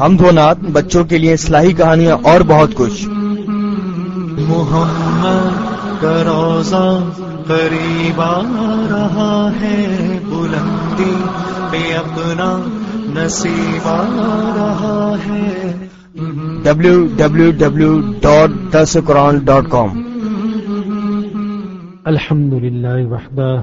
ہم دو نات بچوں کے لیے اصلاحی کہانیاں اور بہت کچھ۔ محمد کا روزہ قریب آ رہا ہے بلندی پہ اپنا نصیب آ رہا ہے۔ ڈبلو ڈبلو ڈبلو ڈاٹ درس قرآن ڈاٹ کام الحمد لله وحده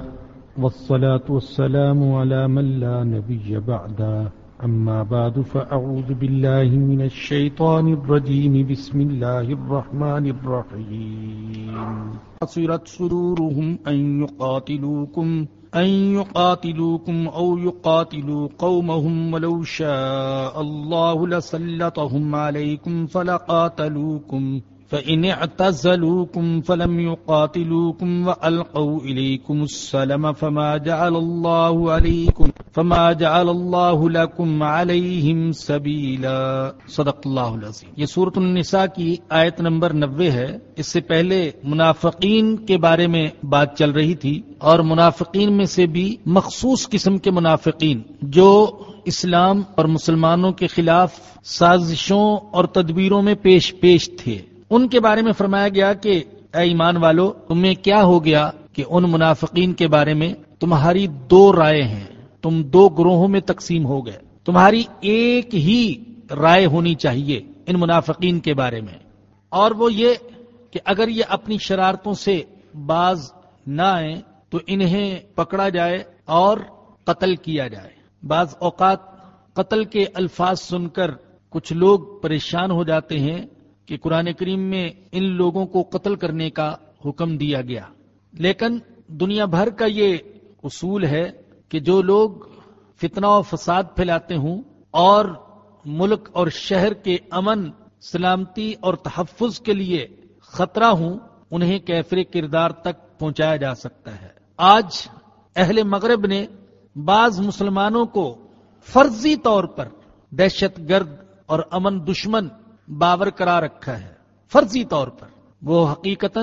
والصلاة والسلام على من لا نبي بعده أما بعد فأعوذ بالله من الشيطان الرجيم. بسم الله الرحمن الرحيم. صرت صدورهم أن يقاتلوكم أن يقاتلوكم أو يقاتلوا قومهم ولو شاء الله لسلطهم عليكم فلقاتلوكم. فإن اعتزلوكم فلم يقاتلوكم وألقوا إليكم السلم فما جعل الله عليكم فما جعل الله لكم عليهم سبيلا۔ صدق اللہ العظیم۔ یہ سورة النساء کی آیت نمبر نوے ہے۔ اس سے پہلے منافقین کے بارے میں بات چل رہی تھی اور منافقین میں سے بھی مخصوص قسم کے منافقین جو اسلام اور مسلمانوں کے خلاف سازشوں اور تدبیروں میں پیش پیش تھے۔ ان کے بارے میں فرمایا گیا کہ اے ایمان والو، تمہیں کیا ہو گیا کہ ان منافقین کے بارے میں تمہاری دو رائے ہیں؟ تم دو گروہوں میں تقسیم ہو گئے۔ تمہاری ایک ہی رائے ہونی چاہیے ان منافقین کے بارے میں۔ اور وہ یہ کہ اگر یہ اپنی شرارتوں سے باز نہ آئے تو انہیں پکڑا جائے اور قتل کیا جائے۔ بعض اوقات قتل کے الفاظ سن کر کچھ لوگ پریشان ہو جاتے ہیں کہ قرآن کریم میں ان لوگوں کو قتل کرنے کا حکم دیا گیا۔ لیکن دنیا بھر کا یہ اصول ہے کہ جو لوگ فتنہ و فساد پھیلاتے ہوں اور ملک اور شہر کے امن، سلامتی اور تحفظ کے لیے خطرہ ہوں، انہیں کیفر کردار تک پہنچایا جا سکتا ہے۔ آج اہل مغرب نے بعض مسلمانوں کو فرضی طور پر دہشت گرد اور امن دشمن باور کرا رکھا ہے۔ فرضی طور پر۔ وہ حقیقتا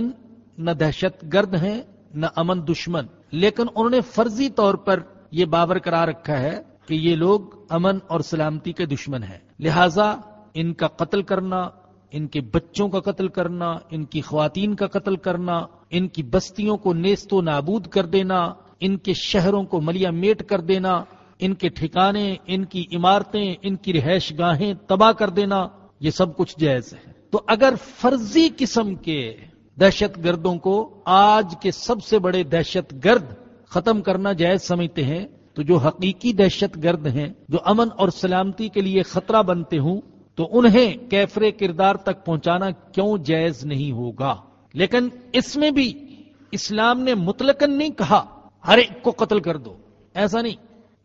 نہ دہشت گرد ہیں، نہ امن دشمن۔ لیکن انہوں نے فرضی طور پر یہ باور کرا رکھا ہے کہ یہ لوگ امن اور سلامتی کے دشمن ہیں۔ لہذا ان کا قتل کرنا، ان کے بچوں کا قتل کرنا، ان کی خواتین کا قتل کرنا، ان کی بستیوں کو نیست و نابود کر دینا، ان کے شہروں کو ملیا میٹ کر دینا، ان کے ٹھکانے، ان کی عمارتیں، ان کی رہائش گاہیں تباہ کر دینا۔ یہ سب کچھ جائز ہے۔ تو اگر فرضی قسم کے دہشت گردوں کو آج کے سب سے بڑے دہشت گرد ختم کرنا جائز سمجھتے ہیں، تو جو حقیقی دہشت گرد ہیں، جو امن اور سلامتی کے لیے خطرہ بنتے ہوں، تو انہیں کیفر کردار تک پہنچانا کیوں جائز نہیں ہوگا؟ لیکن اس میں بھی اسلام نے مطلقاً نہیں کہا، ہر ایک کو قتل کر دو۔ ایسا نہیں،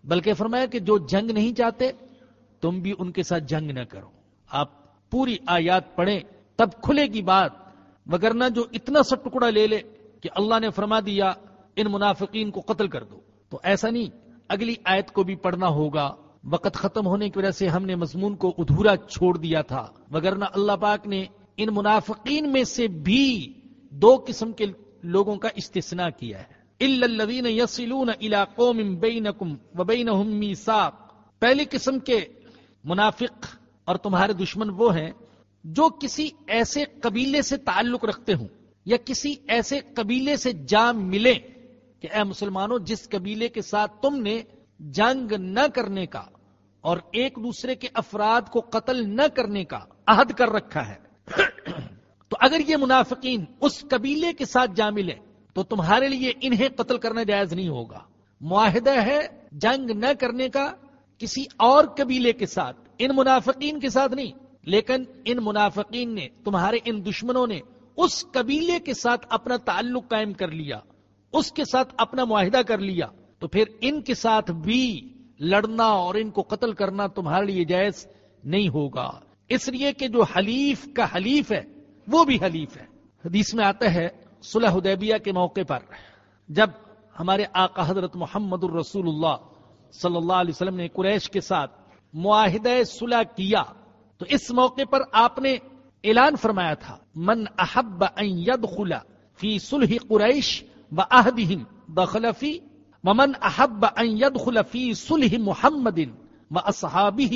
بلکہ فرمایا کہ جو جنگ نہیں چاہتے، تم بھی ان کے ساتھ جنگ نہ کرو۔ آپ پوری آیات پڑھیں، تب کھلے گی بات۔ وگرنہ جو اتنا سا ٹکڑا لے لے کہ اللہ نے فرما دیا، ان منافقین کو قتل کر دو۔ تو ایسا نہیں، اگلی آیت کو بھی پڑھنا ہوگا۔ وقت ختم ہونے کی وجہ سے ہم نے مضمون کو ادھورا چھوڑ دیا تھا۔ وگرنہ اللہ پاک نے ان منافقین میں سے بھی دو قسم کے لوگوں کا استثناء کیا ہے۔ پہلی قسم کے منافق اور تمہارے دشمن وہ ہیں جو کسی ایسے قبیلے سے تعلق رکھتے ہوں یا کسی ایسے قبیلے سے جام ملے کہ اے مسلمانوں، جس قبیلے کے ساتھ تم نے جنگ نہ کرنے کا اور ایک دوسرے کے افراد کو قتل نہ کرنے کا عہد کر رکھا ہے، تو اگر یہ منافقین اس قبیلے کے ساتھ جا ملے تو تمہارے لیے انہیں قتل کرنا جائز نہیں ہوگا۔ معاہدہ ہے جنگ نہ کرنے کا کسی اور قبیلے کے ساتھ ان منافقین کے ساتھ نہیں، لیکن ان منافقین نے، تمہارے ان دشمنوں نے اس قبیلے کے ساتھ اپنا تعلق قائم کر لیا، اس کے ساتھ اپنا معاہدہ کر لیا، تو پھر ان کے ساتھ بھی لڑنا اور ان کو قتل کرنا تمہارے لیے جائز نہیں ہوگا۔ اس لیے کہ جو حلیف کا حلیف ہے، وہ بھی حلیف ہے۔ حدیث میں آتا ہے صلح حدیبیہ کے موقع پر، جب ہمارے آقا حضرت محمد الرسول اللہ صلی اللہ علیہ وسلم نے قریش کے ساتھ معاہدہ صلح کیا تو اس موقع پر آپ نے اعلان فرمایا تھا، من احب ان يدخل فی صلح قریش و اہدہم دخل فی ومن احب ان يدخل فی صلح محمد و اصحابہ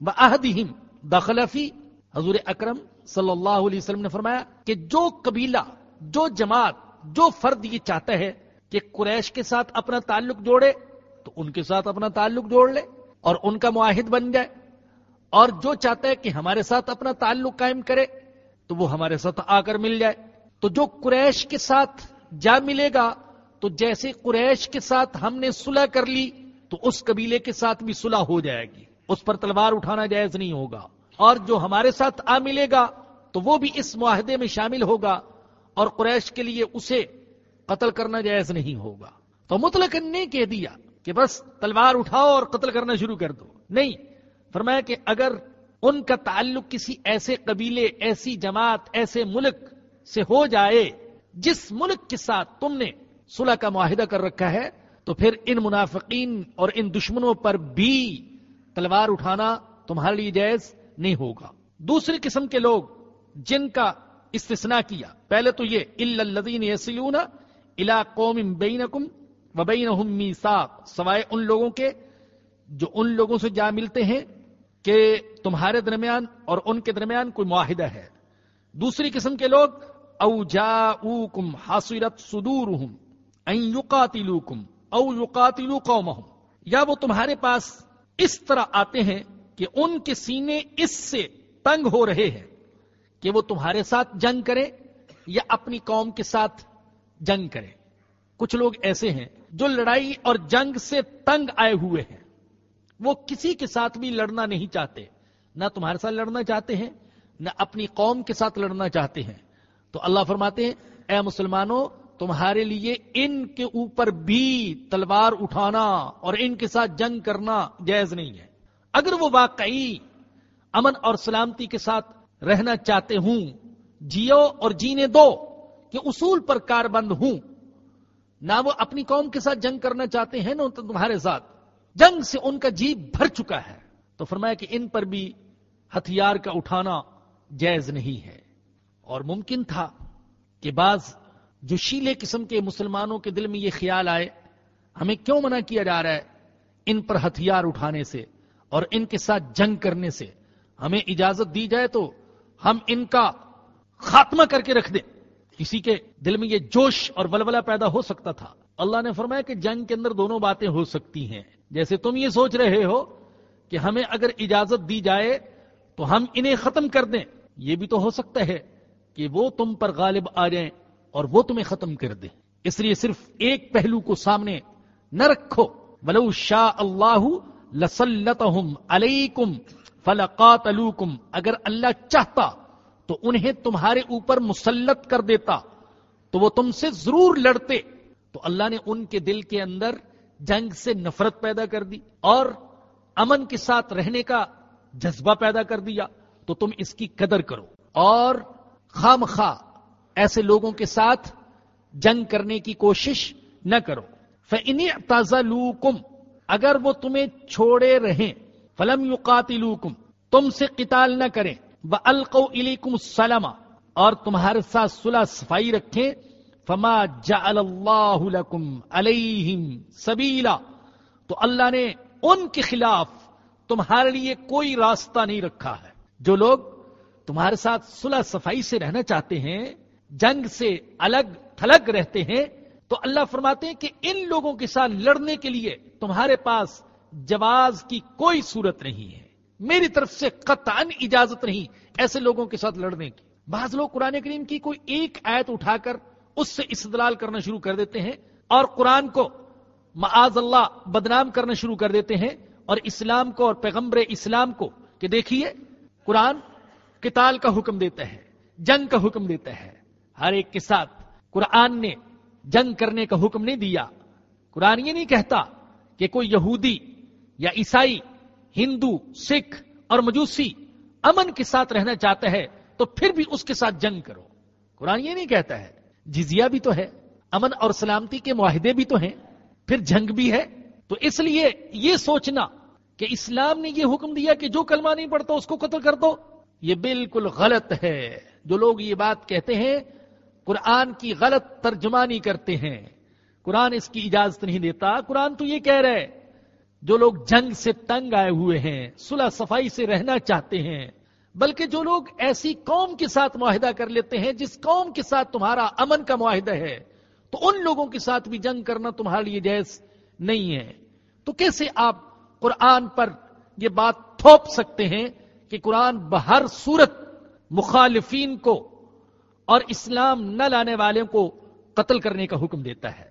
و اہدہم دخل فی. حضور اکرم صلی اللہ علیہ وسلم نے فرمایا کہ جو قبیلہ، جو جماعت، جو فرد یہ چاہتا ہے کہ قریش کے ساتھ اپنا تعلق جوڑے تو ان کے ساتھ اپنا تعلق جوڑ لے۔ اور ان کا معاہد بن جائے۔ اور جو چاہتا ہے کہ ہمارے ساتھ اپنا تعلق قائم کرے، تو وہ ہمارے ساتھ آ کر مل جائے۔ تو جو قریش کے ساتھ جا ملے گا، تو جیسے قریش کے ساتھ ہم نے صلح کر لی، تو اس قبیلے کے ساتھ بھی صلح ہو جائے گی۔ اس پر تلوار اٹھانا جائز نہیں ہوگا۔ اور جو ہمارے ساتھ آ ملے گا، تو وہ بھی اس معاہدے میں شامل ہوگا۔ اور قریش کے لیے اسے قتل کرنا جائز نہیں ہوگا۔ تو مطلق نے کہہ دیا کہ بس تلوار اٹھاؤ اور قتل کرنا شروع کر دو۔ نہیں، فرمایا کہ اگر ان کا تعلق کسی ایسے قبیلے، ایسی جماعت، ایسے ملک سے ہو جائے جس ملک کے ساتھ تم نے صلح کا معاہدہ کر رکھا ہے، تو پھر ان منافقین اور ان دشمنوں پر بھی تلوار اٹھانا تمہارے لیے جائز نہیں ہوگا۔ دوسری قسم کے لوگ جن کا استثناء کیا، پہلے تو یہ الذین یسلون الا قوم بینکم وبینہم میثاق سوائے ان لوگوں کے جو ان لوگوں سے جا ملتے ہیں کہ تمہارے درمیان اور ان کے درمیان کوئی معاہدہ ہے۔ دوسری قسم کے لوگ، او جاؤکم حاصرت صدورہم ان یقاتلوکم او یقاتلو قومہم یا وہ تمہارے پاس اس طرح آتے ہیں کہ ان کے سینے اس سے تنگ ہو رہے ہیں کہ وہ تمہارے ساتھ جنگ کرے یا اپنی قوم کے ساتھ جنگ کرے کچھ لوگ ایسے ہیں جو لڑائی اور جنگ سے تنگ آئے ہوئے ہیں۔ وہ کسی کے ساتھ بھی لڑنا نہیں چاہتے۔ نہ تمہارے ساتھ لڑنا چاہتے ہیں، نہ اپنی قوم کے ساتھ لڑنا چاہتے ہیں۔ تو اللہ فرماتے ہیں، اے مسلمانوں، تمہارے لیے ان کے اوپر بھی تلوار اٹھانا اور ان کے ساتھ جنگ کرنا جائز نہیں ہے۔ اگر وہ واقعی امن اور سلامتی کے ساتھ رہنا چاہتے ہوں، جیو اور جینے دو کہ اصول پر کار بند ہوں نہ وہ اپنی قوم کے ساتھ جنگ کرنا چاہتے ہیں، نہ تمہارے ساتھ۔ جنگ سے ان کا جی بھر چکا ہے۔ تو فرمایا کہ ان پر بھی ہتھیار کا اٹھانا جائز نہیں ہے۔ اور ممکن تھا کہ بعض جو شیلے قسم کے مسلمانوں کے دل میں یہ خیال آئے، ہمیں کیوں منع کیا جا رہا ہے ان پر ہتھیار اٹھانے سے اور ان کے ساتھ جنگ کرنے سے۔ ہمیں اجازت دی جائے تو ہم ان کا خاتمہ کر کے رکھ دیں۔ کسی کے دل میں یہ جوش اور ولولہ پیدا ہو سکتا تھا۔ اللہ نے فرمایا کہ جنگ کے اندر دونوں باتیں ہو سکتی ہیں۔ جیسے تم یہ سوچ رہے ہو کہ ہمیں اگر اجازت دی جائے تو ہم انہیں ختم کر دیں۔ یہ بھی تو ہو سکتا ہے کہ وہ تم پر غالب آ جائیں اور وہ تمہیں ختم کر دیں۔ اس لیے صرف ایک پہلو کو سامنے نہ رکھو۔ ولو شاہ اللہ لسلطہم علیکم فلقاتلوکم اگر اللہ چاہتا تو انہیں تمہارے اوپر مسلط کر دیتا تو وہ تم سے ضرور لڑتے۔ تو اللہ نے ان کے دل کے اندر جنگ سے نفرت پیدا کر دی اور امن کے ساتھ رہنے کا جذبہ پیدا کر دیا۔ تو تم اس کی قدر کرو۔ اور خام خواہ ایسے لوگوں کے ساتھ جنگ کرنے کی کوشش نہ کرو۔ فنی تازہ اگر وہ تمہیں چھوڑے رہیں، فلم یقاتلوکم تم سے قتال نہ کریں۔ القو علیکم السلام اور تمہارے ساتھ صلح صفائی رکھیں۔ فما جعل اللہ لکم علیہم سبیلا تو اللہ نے ان کے خلاف تمہارے لیے کوئی راستہ نہیں رکھا ہے۔ جو لوگ تمہارے ساتھ صلح صفائی سے رہنا چاہتے ہیں، جنگ سے الگ تھلگ رہتے ہیں، تو اللہ فرماتے ہیں کہ ان لوگوں کے ساتھ لڑنے کے لیے تمہارے پاس جواز کی کوئی صورت نہیں ہے۔ میری طرف سے قطعا اجازت نہیں ایسے لوگوں کے ساتھ لڑنے کی۔ بعض لوگ قرآن کریم کی کوئی ایک آیت اٹھا کر اس سے استدلال کرنا شروع کر دیتے ہیں اور قرآن کو معاذ اللہ بدنام کرنا شروع کر دیتے ہیں اور اسلام کو اور پیغمبر اسلام کو کہ دیکھیے، قرآن کتال کا حکم دیتا ہے، جنگ کا حکم دیتا ہے۔ ہر ایک کے ساتھ قرآن نے جنگ کرنے کا حکم نہیں دیا۔ قرآن یہ نہیں کہتا کہ کوئی یہودی یا عیسائی ہندو، سکھ اور مجوسی امن کے ساتھ رہنا چاہتا ہے تو پھر بھی اس کے ساتھ جنگ کرو۔ قرآن یہ نہیں کہتا ہے، جزیہ بھی تو ہے، امن اور سلامتی کے معاہدے بھی تو ہیں، پھر جنگ بھی ہے۔ تو اس لیے یہ سوچنا کہ اسلام نے یہ حکم دیا کہ جو کلمہ نہیں پڑتا اس کو قتل کر دو، یہ بالکل غلط ہے۔ جو لوگ یہ بات کہتے ہیں، قرآن کی غلط ترجمانی کرتے ہیں۔ قرآن اس کی اجازت نہیں دیتا، قرآن تو یہ کہہ رہے جو لوگ جنگ سے تنگ آئے ہوئے ہیں، صلح صفائی سے رہنا چاہتے ہیں، بلکہ جو لوگ ایسی قوم کے ساتھ معاہدہ کر لیتے ہیں جس قوم کے ساتھ تمہارا امن کا معاہدہ ہے، تو ان لوگوں کے ساتھ بھی جنگ کرنا تمہارے لیے جائز نہیں ہے۔ تو کیسے آپ قرآن پر یہ بات تھوپ سکتے ہیں کہ قرآن بہر صورت مخالفین کو اور اسلام نہ لانے والوں کو قتل کرنے کا حکم دیتا ہے؟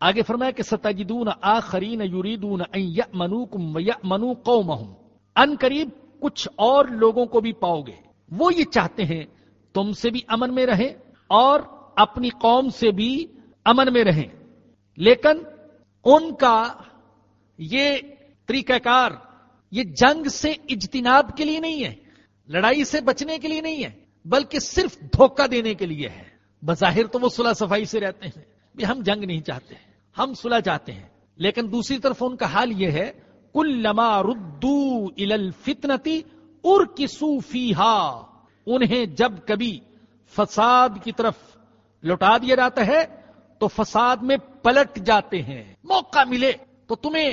آگے فرمایا کہ ستجدون آخرین یریدون ان یأمنوکم و یأمنو قومہم۔ ان قریب کچھ اور لوگوں کو بھی پاؤ گے۔ وہ یہ چاہتے ہیں تم سے بھی امن میں رہیں اور اپنی قوم سے بھی امن میں رہیں۔ لیکن ان کا یہ طریقہ کار، یہ جنگ سے اجتناب کے لیے نہیں ہے، لڑائی سے بچنے کے لیے نہیں ہے، بلکہ صرف دھوکہ دینے کے لیے ہے۔ بظاہر تو وہ صلح صفائی سے رہتے ہیں۔ بھی ہم جنگ نہیں چاہتے۔ ہم صلح چاہتے ہیں۔ لیکن دوسری طرف ان کا حال یہ ہے کل لما ردو الفتنتی ار انہیں جب کبھی فساد کی طرف لوٹا دیا جاتا ہے، تو فساد میں پلٹ جاتے ہیں۔ موقع ملے تو تمہیں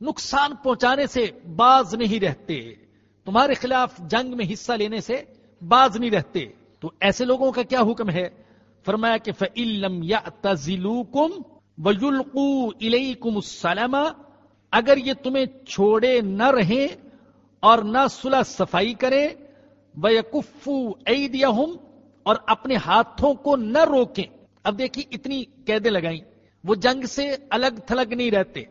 نقصان پہنچانے سے باز نہیں رہتے۔ تمہارے خلاف جنگ میں حصہ لینے سے باز نہیں رہتے۔ تو ایسے لوگوں کا کیا حکم ہے؟ فرمایا کہ فعلم یا تزلو کم ویلقو الم السلام، اگر یہ تمہیں چھوڑے نہ رہیں اور نہ صلح صفائی کرے ویکفو ایدیہم اور اپنے ہاتھوں کو نہ روکیں۔ اب دیکھیے اتنی قیدیں لگائیں۔ وہ جنگ سے الگ تھلگ نہیں رہتے۔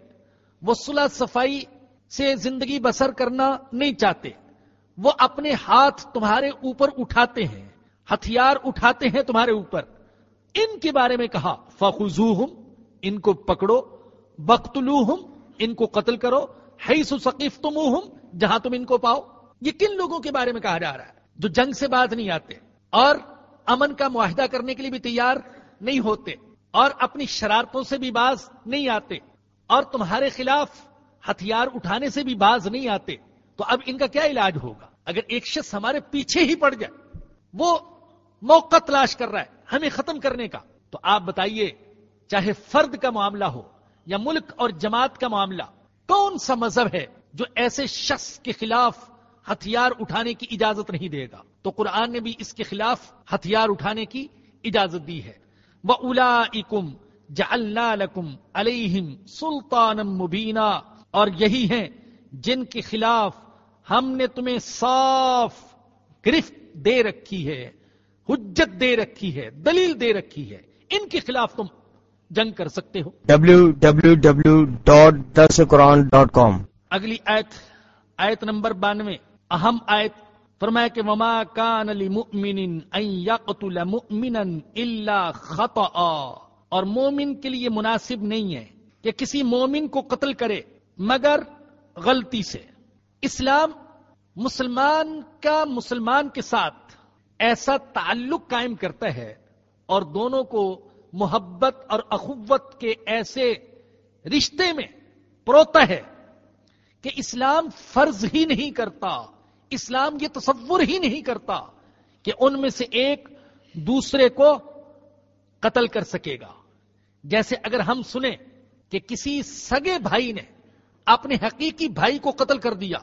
وہ صلح صفائی سے زندگی بسر کرنا نہیں چاہتے۔ وہ اپنے ہاتھ تمہارے اوپر اٹھاتے ہیں۔ ہتھیار اٹھاتے ہیں تمہارے اوپر۔ ان کے بارے میں کہا فخو ان کو پکڑو بختلو ان کو قتل کرو ہے سقیف تم جہاں تم ان کو پاؤ۔ یہ کن لوگوں کے بارے میں کہا جا رہا ہے جو جنگ سے باز نہیں آتے اور امن کا معاہدہ کرنے کے لیے بھی تیار نہیں ہوتے اور اپنی شرارتوں سے بھی باز نہیں آتے اور تمہارے خلاف ہتھیار اٹھانے سے بھی باز نہیں آتے، تو اب ان کا کیا علاج ہوگا؟ اگر ایک شخص ہمارے پیچھے ہی پڑ جائے، وہ موقع تلاش کر رہا ہے ہمیں ختم کرنے کا، تو آپ بتائیے چاہے فرد کا معاملہ ہو یا ملک اور جماعت کا معاملہ، کون سا مذہب ہے جو ایسے شخص کے خلاف ہتھیار اٹھانے کی اجازت نہیں دے گا؟ تو قرآن نے بھی اس کے خلاف ہتھیار اٹھانے کی اجازت دی ہے۔ وہ الا اکم جم سلطان مبینہ اور یہی ہیں جن کے خلاف ہم نے تمہیں صاف گرفت دے رکھی ہے، حجت دے رکھی ہے، دلیل دے رکھی ہے۔ ان کے خلاف تم جنگ کر سکتے ہو۔ W W W dot this Quran dot com اگلی آیت آیت نمبر بانوے اہم آیت فرمایا کہ وما کان لمؤمن ان یقتل مؤمنا الا خطا اور مومن کے لیے مناسب نہیں ہے کہ کسی مومن کو قتل کرے مگر غلطی سے۔ اسلام مسلمان کا مسلمان کے ساتھ ایسا تعلق قائم کرتا ہے اور دونوں کو محبت اور اخوت کے ایسے رشتے میں پروتا ہے کہ اسلام فرض ہی نہیں کرتا، اسلام یہ تصور ہی نہیں کرتا کہ ان میں سے ایک دوسرے کو قتل کر سکے گا۔ جیسے اگر ہم سنیں کہ کسی سگے بھائی نے اپنے حقیقی بھائی کو قتل کر دیا،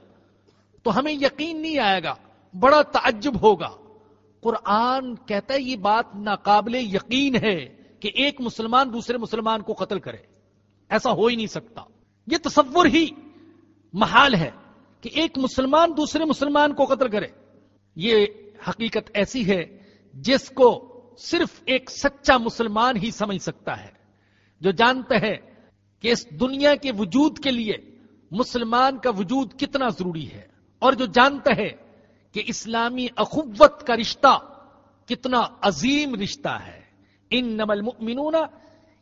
تو ہمیں یقین نہیں آئے گا، بڑا تعجب ہوگا۔ قرآن کہتا ہے یہ بات ناقابل یقین ہے۔ کہ ایک مسلمان دوسرے مسلمان کو قتل کرے ایسا ہو ہی نہیں سکتا یہ تصور ہی محال ہے کہ ایک مسلمان دوسرے مسلمان کو قتل کرے یہ حقیقت ایسی ہے جس کو صرف ایک سچا مسلمان ہی سمجھ سکتا ہے جو جانتا ہے کہ اس دنیا کے وجود کے لیے مسلمان کا وجود کتنا ضروری ہے اور جو جانتا ہے کہ اسلامی اخوت کا رشتہ کتنا عظیم رشتہ ہے ان نمل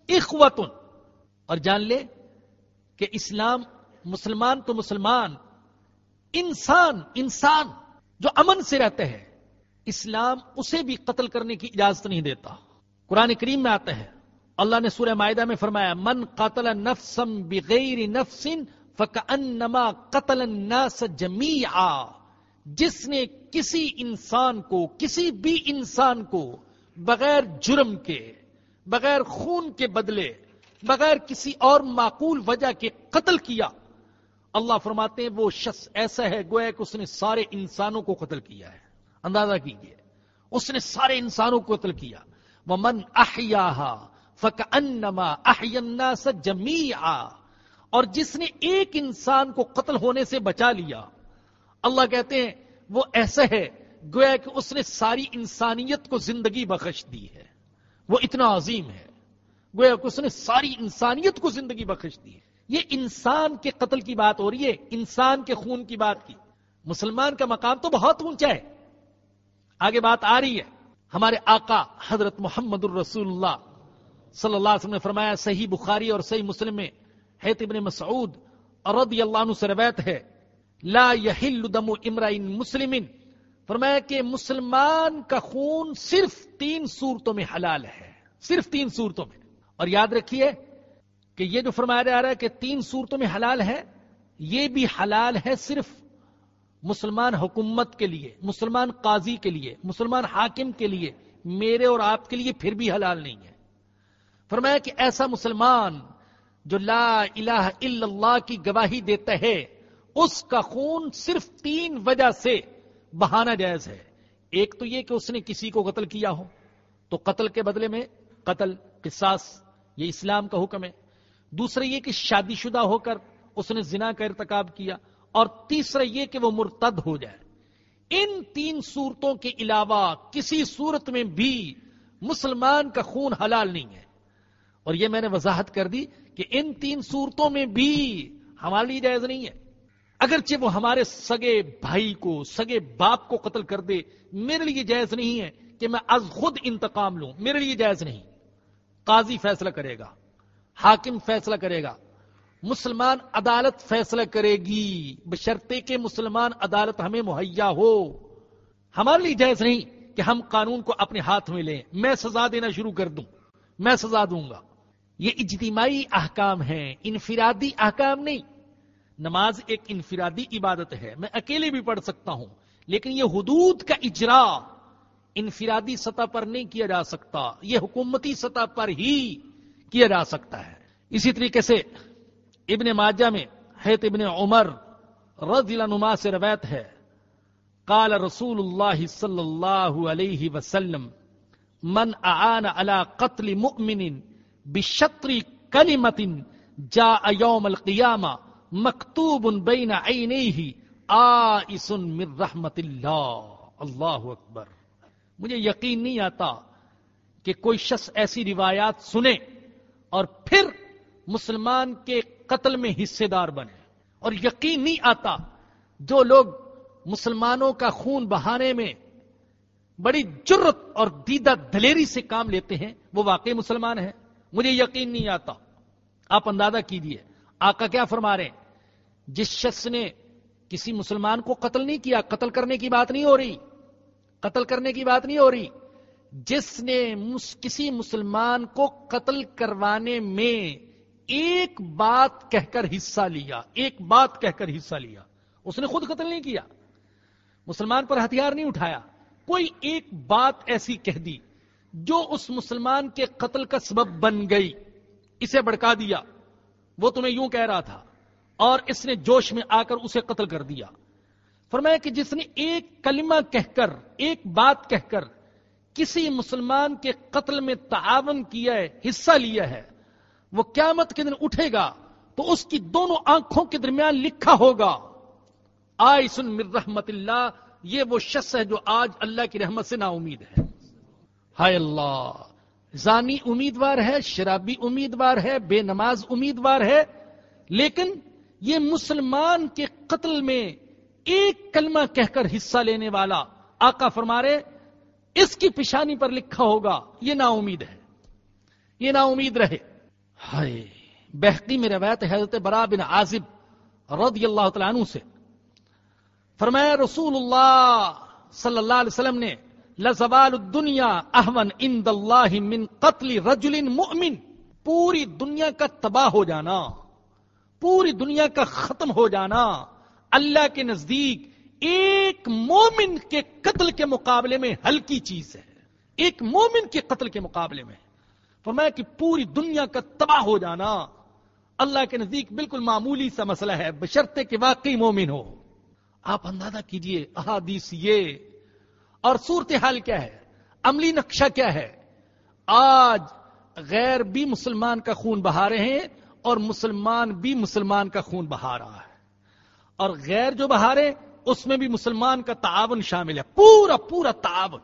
اخوتن اور جان لے کہ اسلام مسلمان تو مسلمان، انسان انسان جو امن سے رہتے ہیں، اسلام اسے بھی قتل کرنے کی اجازت نہیں دیتا۔ قرآن کریم میں آتا ہے، اللہ نے سورہ معاہدہ میں فرمایا، من قتل نفسم بغیر نفس فکانما قتل الناس جمیعا۔ جس نے کسی انسان کو، کسی بھی انسان کو بغیر جرم کے، بغیر خون کے بدلے، بغیر کسی اور معقول وجہ کے قتل کیا۔ اللہ فرماتے ہیں وہ شخص ایسا ہے گویا کہ اس نے سارے انسانوں کو قتل کیا ہے۔ اندازہ کیجیے اس نے سارے انسانوں کو قتل کیا۔ وہ من احیا فک انما احنا جمی اور جس نے ایک انسان کو قتل ہونے سے بچا لیا، اللہ کہتے ہیں وہ ایسا ہے گویا کہ اس نے ساری انسانیت کو زندگی بخش دی ہے۔ وہ اتنا عظیم ہے۔ گویا کہ اس نے ساری انسانیت کو زندگی بخش دی ہے۔ یہ انسان کے قتل کی بات ہو رہی ہے، انسان کے خون کی بات کی۔ مسلمان کا مقام تو بہت اونچا ہے۔ آگے بات آ رہی ہے۔ ہمارے آقا حضرت محمد الرسول اللہ صلی اللہ علیہ وسلم نے فرمایا، صحیح بخاری اور صحیح مسلم میں حیت ابن مسعود رضی اللہ عنہ سے روایت ہے، لا یحل دم امرائن مسلم فرمایا کہ مسلمان کا خون صرف تین صورتوں میں حلال ہے، صرف تین صورتوں میں۔ اور یاد رکھیے کہ یہ جو فرمایا جا رہا ہے کہ تین صورتوں میں حلال ہے، یہ بھی حلال ہے صرف مسلمان حکومت کے لیے، مسلمان قاضی کے لیے، مسلمان حاکم کے لیے، میرے اور آپ کے لیے پھر بھی حلال نہیں ہے۔ فرمایا کہ ایسا مسلمان جو لا الہ الا اللہ کی گواہی دیتا ہے، اس کا خون صرف تین وجہ سے بہانا جائز ہے۔ ایک تو یہ کہ اس نے کسی کو قتل کیا ہو۔ تو قتل کے بدلے میں قتل، قصاص، یہ اسلام کا حکم ہے۔ دوسرا یہ کہ شادی شدہ ہو کر اس نے زنا کا ارتکاب کیا۔ اور تیسرا یہ کہ وہ مرتد ہو جائے۔ ان تین صورتوں کے علاوہ کسی صورت میں بھی مسلمان کا خون حلال نہیں ہے۔ اور یہ میں نے وضاحت کر دی کہ ان تین صورتوں میں بھی ہمارے لیے جائز نہیں ہے۔ اگرچہ وہ ہمارے سگے بھائی کو، سگے باپ کو قتل کر دے، میرے لیے جائز نہیں ہے کہ میں از خود انتقام لوں، میرے لیے جائز نہیں۔ قاضی فیصلہ کرے گا، حاکم فیصلہ کرے گا، مسلمان عدالت فیصلہ کرے گی۔ بشرطے کے مسلمان عدالت ہمیں مہیا ہو۔ ہمارے لیے جائز نہیں کہ ہم قانون کو اپنے ہاتھ میں لیں۔ میں سزا دینا شروع کر دوں، میں سزا دوں گا۔ یہ اجتماعی احکام ہیں، انفرادی احکام نہیں۔ نماز ایک انفرادی عبادت ہے، میں اکیلے بھی پڑھ سکتا ہوں، لیکن یہ حدود کا اجرا انفرادی سطح پر نہیں کیا جا سکتا، یہ حکومتی سطح پر ہی کیا جا سکتا ہے۔ اسی طریقے سے ابن ماجہ میں حیت ابن عمر رضی اللہ نما سے روایت ہے، قال رسول اللہ صلی اللہ علیہ وسلم، من اعان على قتل مؤمن بشطر کلمت جاء يوم القیامہ مکتوب بین عینیہ آئس من رحمت اللہ۔ اللہ اکبر۔ مجھے یقین نہیں آتا کہ کوئی شخص ایسی روایات سنے اور پھر مسلمان کے قتل میں حصے دار بنے۔ اور یقین نہیں آتا جو لوگ مسلمانوں کا خون بہانے میں بڑی جرت اور دیدہ دلیری سے کام لیتے ہیں، وہ واقعی مسلمان ہیں۔ مجھے یقین نہیں آتا۔ آپ اندازہ کیجیے آقا کیا فرما رہے ہیں؟ جس شخص نے کسی مسلمان کو قتل نہیں کیا، قتل کرنے کی بات نہیں ہو رہی، قتل کرنے کی بات نہیں ہو رہی، جس نے کسی مسلمان کو قتل کروانے میں ایک بات کہہ کر حصہ لیا، ایک بات کہہ کر حصہ لیا، اس نے خود قتل نہیں کیا، مسلمان پر ہتھیار نہیں اٹھایا، کوئی ایک بات ایسی کہہ دی جو اس مسلمان کے قتل کا سبب بن گئی، اسے بڑکا دیا، وہ تمہیں یوں کہہ رہا تھا۔ اور اس نے جوش میں آ کر اسے قتل کر دیا۔ فرمایا کہ جس نے ایک کلمہ کہہ کر، ایک بات کہہ کر کسی مسلمان کے قتل میں تعاون کیا ہے، حصہ لیا ہے، وہ قیامت کے دن اٹھے گا تو اس کی دونوں آنکھوں کے درمیان لکھا ہوگا۔ آئی سن مر رحمت اللہ، یہ وہ شخص ہے جو آج اللہ کی رحمت سے نا امید ہے۔ ہائے اللہ، زانی امیدوار ہے، شرابی امیدوار ہے، بے نماز امیدوار ہے، لیکن یہ مسلمان کے قتل میں ایک کلمہ کہہ کر حصہ لینے والا آقا فرمارے، اس کی پشانی پر لکھا ہوگا، یہ نا امید ہے۔ یہ نا امید رہے۔ ہائے بہتی میں روایت حضرت برا بن عازب رضی اللہ تعالیٰ عنہ سے۔ فرمایا، رسول اللہ صلی اللہ علیہ وسلم نے، لزوال الدنیا احمن اند اللہ من قتل رجل مؤمن، پوری دنیا کا تباہ ہو جانا۔ پوری دنیا کا ختم ہو جانا اللہ کے نزدیک ایک مومن کے قتل کے مقابلے میں ہلکی چیز ہے۔ ایک مومن کے قتل کے مقابلے میں۔ فرمایا کہ پوری دنیا کا تباہ ہو جانا اللہ کے نزدیک بالکل معمولی سا مسئلہ ہے، بشرطے کہ واقعی مومن ہو۔ آپ اندازہ کیجیے احادیث یہ۔ اور صورتحال کیا ہے؟ عملی نقشہ کیا ہے؟ آج غیر بھی مسلمان کا خون بہا رہے ہیں اور مسلمان بھی مسلمان کا خون بہا رہا ہے۔ اور غیر جو بہا رہے اس میں بھی مسلمان کا تعاون شامل ہے۔ پورا پورا تعاون۔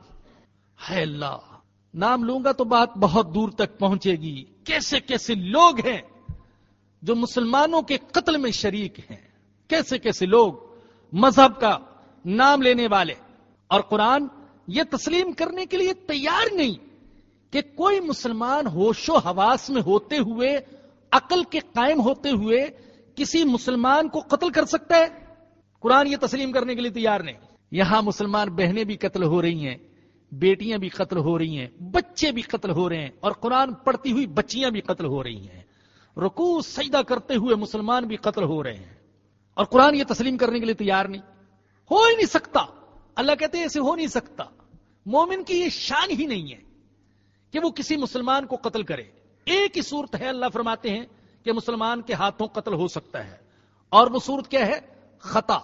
ہے اللہ، نام لوں گا تو بات بہت دور تک پہنچے گی۔ کیسے کیسے لوگ ہیں جو مسلمانوں کے قتل میں شریک ہیں؟ کیسے کیسے لوگ مذہب کا نام لینے والے؟ اور قرآن یہ تسلیم کرنے کے لیے تیار نہیں کہ کوئی مسلمان ہوش و حواس میں ہوتے ہوئے عقل کے قائم ہوتے ہوئے کسی مسلمان کو قتل کر سکتا ہے؟ قرآن یہ تسلیم کرنے کے لیے تیار نہیں۔ یہاں مسلمان بہنیں بھی قتل ہو رہی ہیں، بیٹیاں بھی قتل ہو رہی ہیں، بچے بھی قتل ہو رہے ہیں اور قرآن پڑھتی ہوئی بچیاں بھی قتل ہو رہی ہیں۔ رکوع، سجدہ کرتے ہوئے مسلمان بھی قتل ہو رہے ہیں۔ اور قرآن یہ تسلیم کرنے کے لیے تیار نہیں۔ ہو ہی نہیں سکتا۔ اللہ کہتے ہیں ایسے ہو نہیں سکتا۔ مومن کی یہ شان ہی نہیں ہے کہ وہ کسی مسلمان کو قتل کرے۔ ایک ہی صورت ہے، اللہ فرماتے ہیں کہ مسلمان کے ہاتھوں قتل ہو سکتا ہے۔ اور وہ صورت کیا ہے؟ خطا،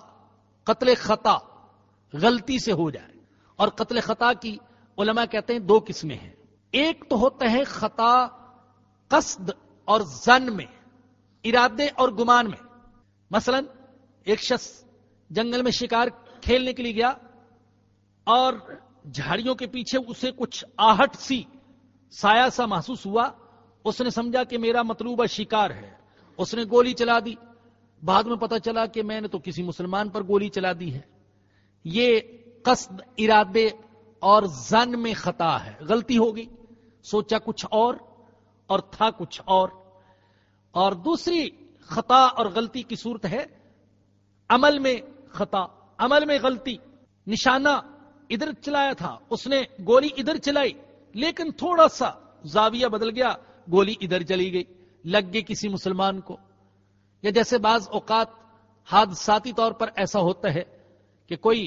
قتل خطا غلطی سے ہو جائے۔ اور قتل خطا کی علماء کہتے ہیں دو قسمیں ہیں۔ ایک تو ہوتا ہے خطا قصد اور زن میں، ارادے اور گمان میں۔ مثلا ایک شخص جنگل میں شکار کھیلنے کے لیے گیا اور جھاڑیوں کے پیچھے اسے کچھ آہٹ سی، سایہ سا محسوس ہوا۔ اس نے سمجھا کہ میرا مطلوبہ شکار ہے۔ اس نے گولی چلا دی۔ بعد میں پتا چلا کہ میں نے تو کسی مسلمان پر گولی چلا دی ہے۔ یہ قصد، ارادے اور زن میں خطا ہے۔ غلطی ہوگی سوچا کچھ اور اور تھا کچھ اور۔ اور دوسری خطا اور غلطی کی صورت ہے۔ عمل میں خطا، عمل میں غلطی۔ نشانہ ادھر چلایا تھا۔ اس نے گولی ادھر چلائی، لیکن تھوڑا سا زاویہ بدل گیا۔ گولی ادھر چلی گئی، لگ گئی کسی مسلمان کو۔ یا جیسے بعض اوقات حادثاتی طور پر ایسا ہوتا ہے کہ کوئی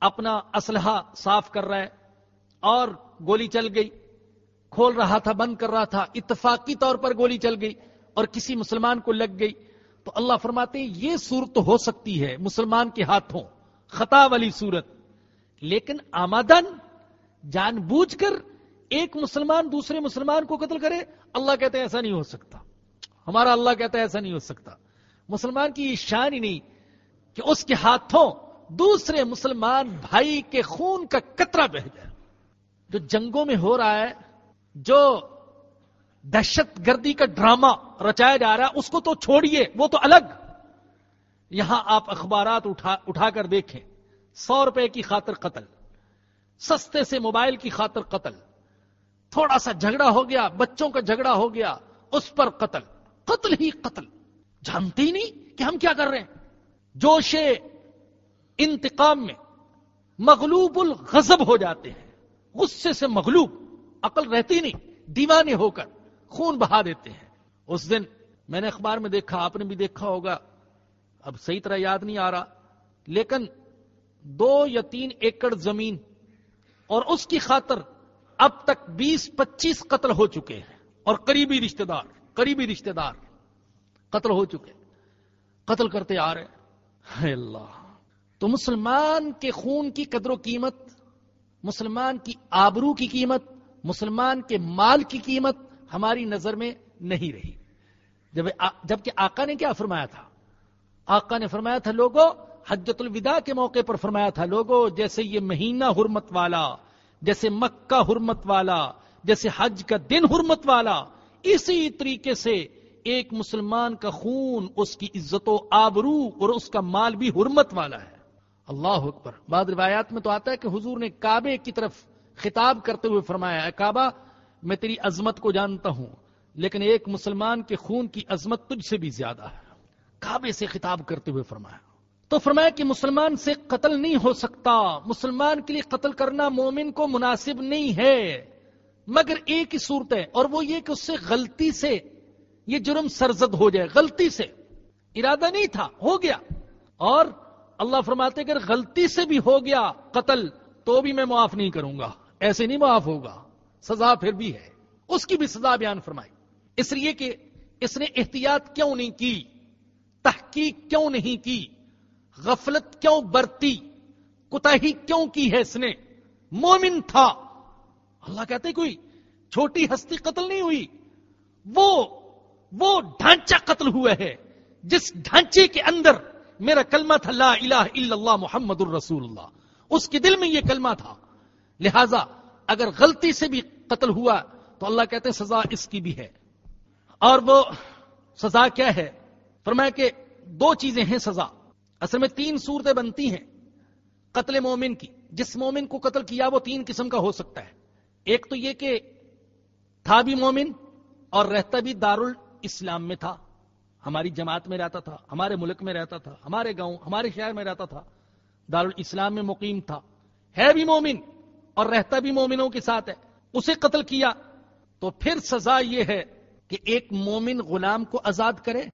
اپنا اسلحہ صاف کر رہا ہے اور گولی چل گئی، کھول رہا تھا، بند کر رہا تھا، اتفاقی طور پر گولی چل گئی اور کسی مسلمان کو لگ گئی۔ تو اللہ فرماتے ہیں، یہ صورت ہو سکتی ہے مسلمان کے ہاتھوں، خطا والی صورت۔ لیکن آمادن جان بوجھ کر ایک مسلمان دوسرے مسلمان کو قتل کرے، اللہ کہتے ہیں ایسا نہیں ہو سکتا۔ ہمارا اللہ کہتا ہے ایسا نہیں ہو سکتا۔ مسلمان کی یہ شان ہی نہیں کہ اس کے ہاتھوں دوسرے مسلمان بھائی کے خون کا قطرہ بہ جائے۔ جو جنگوں میں ہو رہا ہے، جو دہشت گردی کا ڈرامہ رچایا جا رہا ہے، اس کو تو چھوڑیے، وہ تو الگ۔ یہاں آپ اخبارات اٹھا اٹھا کر دیکھیں، سو روپے کی خاطر قتل، سستے سے موبائل کی خاطر قتل۔ تھوڑا سا جھگڑا ہو گیا، بچوں کا جھگڑا ہو گیا، اس پر قتل۔ قتل ہی قتل۔ جانتے ہی نہیں کہ ہم کیا کر رہے ہیں؟ جوش انتقام میں مغلوب الغضب ہو جاتے ہیں۔ غصے سے مغلوب، عقل رہتی نہیں، دیوانے ہو کر خون بہا دیتے ہیں۔ اس دن میں نے اخبار میں دیکھا، آپ نے بھی دیکھا ہوگا۔ اب صحیح طرح یاد نہیں آ رہا، لیکن دو یا تین ایکڑ زمین اور اس کی خاطر اب تک بیس پچیس قتل ہو چکے ہیں اور قریبی رشتہ دار، قریبی رشتہ دار قتل ہو چکے قتل کرتے آ رہے اللہ۔ تو مسلمان کے خون کی قدر و قیمت، مسلمان کی آبرو کی قیمت، مسلمان کے مال کی قیمت ہماری نظر میں نہیں رہی۔ جب جبکہ آقا نے کیا فرمایا تھا؟ آقا نے فرمایا تھا لوگوں حجت الوداع کے موقع پر فرمایا تھا لوگوں جیسے یہ مہینہ حرمت والا جیسے مکہ حرمت والا، جیسے حج کا دن حرمت والا، اسی طریقے سے ایک مسلمان کا خون اس کی عزت و آبرو اور اس کا مال بھی حرمت والا ہے۔ اللہ اکبر۔ بعد روایات میں تو آتا ہے کہ حضور نے کعبے کی طرف خطاب کرتے ہوئے فرمایا ہے کعبہ، میں تیری عظمت کو جانتا ہوں، لیکن ایک مسلمان کے خون کی عظمت تجھ سے بھی زیادہ ہے۔ کعبے سے خطاب کرتے ہوئے فرمایا۔ تو فرمایا کہ مسلمان سے قتل نہیں ہو سکتا۔ مسلمان کے لیے قتل کرنا مومن کو مناسب نہیں ہے۔ مگر ایک ہی صورت ہے اور وہ یہ کہ اس سے غلطی سے یہ جرم سرزد ہو جائے، غلطی سے۔ ارادہ نہیں تھا، ہو گیا۔ اور اللہ فرماتے اگر غلطی سے بھی ہو گیا قتل، تو بھی میں معاف نہیں کروں گا۔ ایسے نہیں معاف ہوگا، سزا پھر بھی ہے۔ اس کی بھی سزا بیان فرمائی۔ اس لیے کہ اس نے احتیاط کیوں نہیں کی؟ تحقیق کیوں نہیں کی؟ غفلت کیوں برتی؟ کتا ہی کیوں کی ہے اس نے؟ مومن تھا۔ اللہ کہتے کوئی چھوٹی ہستی قتل نہیں ہوئی۔ وہ وہ ڈھانچہ قتل ہوا ہے جس ڈھانچے کے اندر میرا کلمہ تھا لا الہ الا اللہ محمد الرسول اللہ۔ اس کے دل میں یہ کلمہ تھا۔ لہذا اگر غلطی سے بھی قتل ہوا تو اللہ کہتے ہیں سزا اس کی بھی ہے۔ اور وہ سزا کیا ہے؟ فرمایا کہ دو چیزیں ہیں سزا۔ اصل میں تین صورتیں بنتی ہیں قتل مومن کی۔ جس مومن کو قتل کیا وہ تین قسم کا ہو سکتا ہے۔ ایک تو یہ کہ تھا بھی مومن اور رہتا بھی دار الاسلام میں تھا۔ ہماری جماعت میں رہتا تھا، ہمارے ملک میں رہتا تھا، ہمارے گاؤں، ہمارے شہر میں رہتا تھا۔ دار الاسلام میں مقیم تھا۔ ہے بھی مومن اور رہتا بھی مومنوں کے ساتھ ہے۔ اسے قتل کیا تو پھر سزا یہ ہے کہ ایک مومن غلام کو آزاد کرے۔